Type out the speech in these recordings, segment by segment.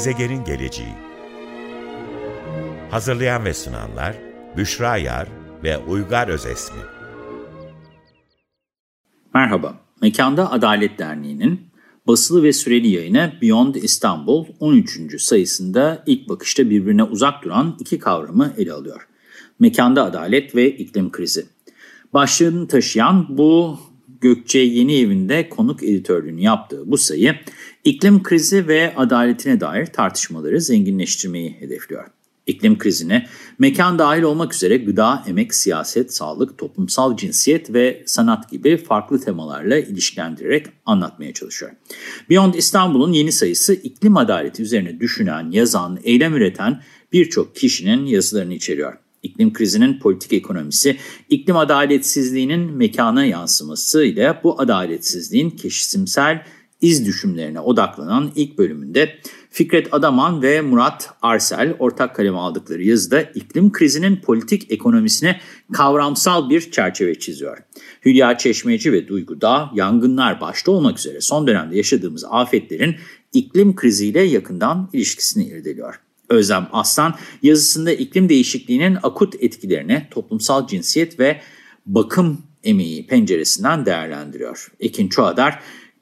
Gezegenin geleceği Hazırlayan ve sunanlar Büşra Yar ve Uygar Özesmi Merhaba, Mekanda Adalet Derneği'nin basılı ve süreli yayını Beyond İstanbul 13. sayısında ilk bakışta birbirine uzak duran iki kavramı ele alıyor. Mekanda adalet ve iklim krizi. Başlığını taşıyan bu Gökçe Yeni Evi'nde konuk editörlüğünü yaptığı bu sayı, iklim krizi ve adaletine dair tartışmaları zenginleştirmeyi hedefliyor. İklim krizine mekan dahil olmak üzere gıda, emek, siyaset, sağlık, toplumsal cinsiyet ve sanat gibi farklı temalarla ilişkilendirerek anlatmaya çalışıyor. Beyond İstanbul'un yeni sayısı iklim adaleti üzerine düşünen, yazan, eylem üreten birçok kişinin yazılarını içeriyor. İklim krizinin politik ekonomisi, iklim adaletsizliğinin mekana yansıması ile bu adaletsizliğin keşisimsel iz düşümlerine odaklanan ilk bölümünde Fikret Adaman ve Murat Arsel ortak kaleme aldıkları yazıda iklim krizinin politik ekonomisine kavramsal bir çerçeve çiziyor. Hülya Çeşmeci ve Duygu Dağ, yangınlar başta olmak üzere son dönemde yaşadığımız afetlerin iklim kriziyle yakından ilişkisini irdeliyor. Özlem Aslan yazısında iklim değişikliğinin akut etkilerini toplumsal cinsiyet ve bakım emeği penceresinden değerlendiriyor. Ekin Çoğadar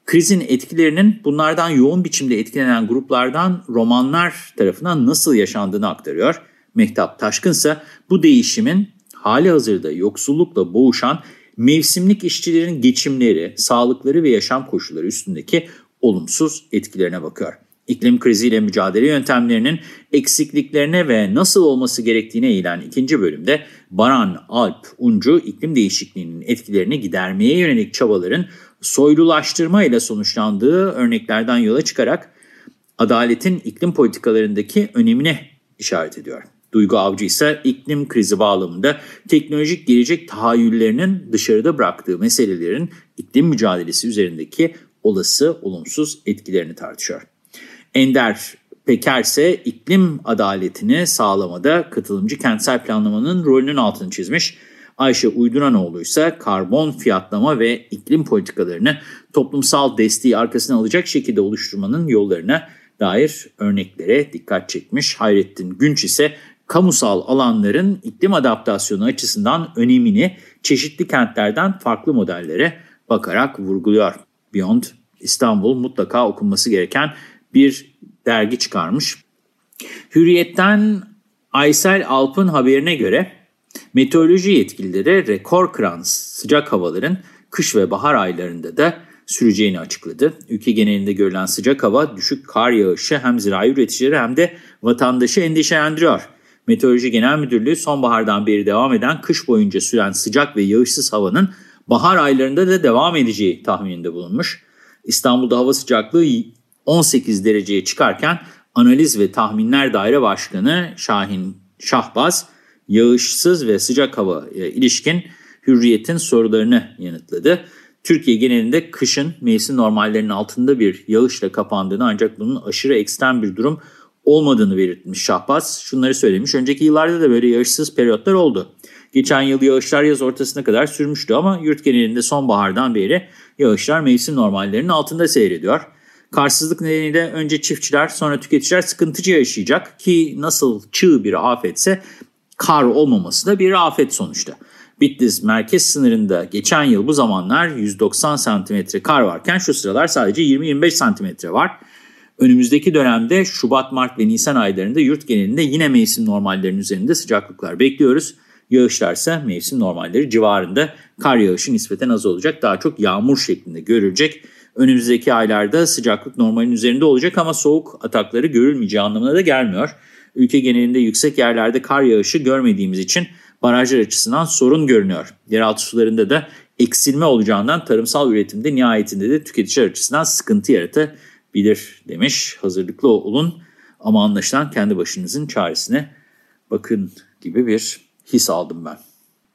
krizin etkilerinin bunlardan yoğun biçimde etkilenen gruplardan romanlar tarafından nasıl yaşandığını aktarıyor. Mehtap Taşkın ise bu değişimin hali hazırda yoksullukla boğuşan mevsimlik işçilerin geçimleri, sağlıkları ve yaşam koşulları üstündeki olumsuz etkilerine bakıyor. İklim kriziyle mücadele yöntemlerinin eksikliklerine ve nasıl olması gerektiğine eğilen ikinci bölümde Baran Alp Uncu iklim değişikliğinin etkilerini gidermeye yönelik çabaların soylulaştırma ile sonuçlandığı örneklerden yola çıkarak adaletin iklim politikalarındaki önemine işaret ediyor. Duygu Avcı ise iklim krizi bağlamında teknolojik gelecek tahayyüllerinin dışarıda bıraktığı meselelerin iklim mücadelesi üzerindeki olası olumsuz etkilerini tartışıyor. Ender Peker ise iklim adaletini sağlamada katılımcı kentsel planlamanın rolünün altını çizmiş. Ayşe Uyduranoğlu ise karbon fiyatlama ve iklim politikalarını toplumsal desteği arkasına alacak şekilde oluşturmanın yollarına dair örneklere dikkat çekmiş. Hayrettin Günç ise kamusal alanların iklim adaptasyonu açısından önemini çeşitli kentlerden farklı modellere bakarak vurguluyor. Beyond İstanbul mutlaka okunması gereken bir dergi çıkarmış. Hürriyet'ten Aysel Alp'ın haberine göre meteoroloji yetkilileri rekor kıran sıcak havaların kış ve bahar aylarında da süreceğini açıkladı. Ülke genelinde görülen sıcak hava, düşük kar yağışı hem zirai üreticileri hem de vatandaşı endişelendiriyor. Meteoroloji Genel Müdürlüğü sonbahardan beri devam eden kış boyunca süren sıcak ve yağışsız havanın bahar aylarında da devam edeceği tahmininde bulunmuş. İstanbul'da hava sıcaklığı 18 dereceye çıkarken Analiz ve Tahminler Daire Başkanı Şahin Şahbaz, yağışsız ve sıcak hava ilişkin hürriyetin sorularını yanıtladı. Türkiye genelinde kışın mevsim normallerinin altında bir yağışla kapandığını ancak bunun aşırı ekstrem bir durum olmadığını belirtmiş Şahbaz. Şunları söylemiş, önceki yıllarda da böyle yağışsız periyotlar oldu. Geçen yıl yağışlar yaz ortasına kadar sürmüştü ama yurt genelinde sonbahardan beri yağışlar mevsim normallerinin altında seyrediyor. Karsızlık nedeniyle önce çiftçiler sonra tüketiciler sıkıntıcı yaşayacak ki nasıl çığ bir afetse kar olmaması da bir afet sonuçta. Bitlis merkez sınırında geçen yıl bu zamanlar 190 santimetre kar varken şu sıralar sadece 20-25 santimetre var. Önümüzdeki dönemde Şubat, Mart ve Nisan aylarında yurt genelinde yine mevsim normallerinin üzerinde sıcaklıklar bekliyoruz. Yağışlar ise mevsim normalleri civarında kar yağışı nispeten az olacak. Daha çok yağmur şeklinde görülecek. Önümüzdeki aylarda sıcaklık normalin üzerinde olacak ama soğuk atakları görülmeyeceği anlamına da gelmiyor. Ülke genelinde yüksek yerlerde kar yağışı görmediğimiz için barajlar açısından sorun görünüyor. Yeraltı sularında da eksilme olacağından tarımsal üretimde nihayetinde de tüketiciler açısından sıkıntı yaratabilir demiş. Hazırlıklı olun ama anlaşılan kendi başınızın çaresine bakın gibi bir his aldım ben.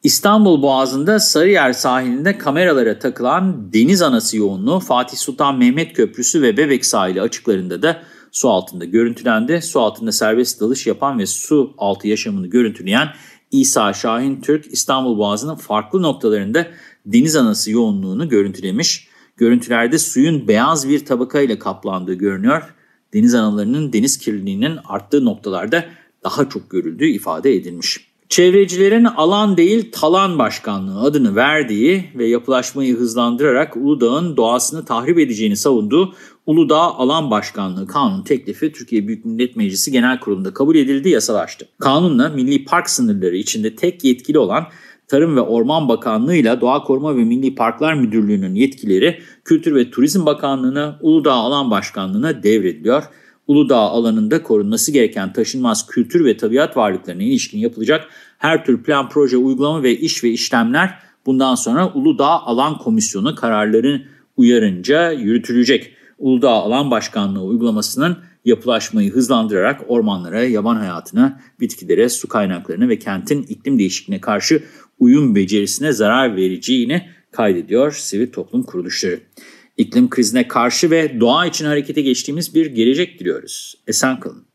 İstanbul Boğazı'nda Sarıyer sahilinde kameralara takılan deniz anası yoğunluğu Fatih Sultan Mehmet Köprüsü ve Bebek sahili açıklarında da su altında görüntülendi. Su altında serbest dalış yapan ve su altı yaşamını görüntüleyen İsa Şahin Türk İstanbul Boğazı'nın farklı noktalarında deniz anası yoğunluğunu görüntülemiş. Görüntülerde suyun beyaz bir tabaka ile kaplandığı görünüyor. deniz analarının deniz kirliliğinin arttığı noktalarda daha çok görüldüğü ifade edilmiş. Çevrecilerin alan değil talan başkanlığı adını verdiği ve yapılaşmayı hızlandırarak Uludağ'ın doğasını tahrip edeceğini savunduğu Uludağ Alan Başkanlığı Kanun teklifi Türkiye Büyük Millet Meclisi Genel Kurulu'nda kabul edildi, yasalaştı. Kanunla milli park sınırları içinde tek yetkili olan Tarım ve Orman Bakanlığı ile Doğa Koruma ve Milli Parklar Müdürlüğü'nün yetkileri Kültür ve Turizm Bakanlığı'na, Uludağ Alan Başkanlığı'na devrediliyor. Uludağ alanında korunması gereken taşınmaz kültür ve tabiat varlıklarına ilişkin yapılacak her tür plan, proje, uygulama ve iş ve işlemler bundan sonra Uludağ Alan Komisyonu kararlarını uyarınca yürütülecek. Uludağ Alan Başkanlığı uygulamasının yapılaşmayı hızlandırarak ormanlara, yaban hayatına, bitkilere, su kaynaklarına ve kentin iklim değişikliğine karşı uyum becerisine zarar vereceğini kaydediyor sivil toplum kuruluşları. İklim krizine karşı ve doğa için harekete geçtiğimiz bir gelecek diliyoruz. Esen kalın.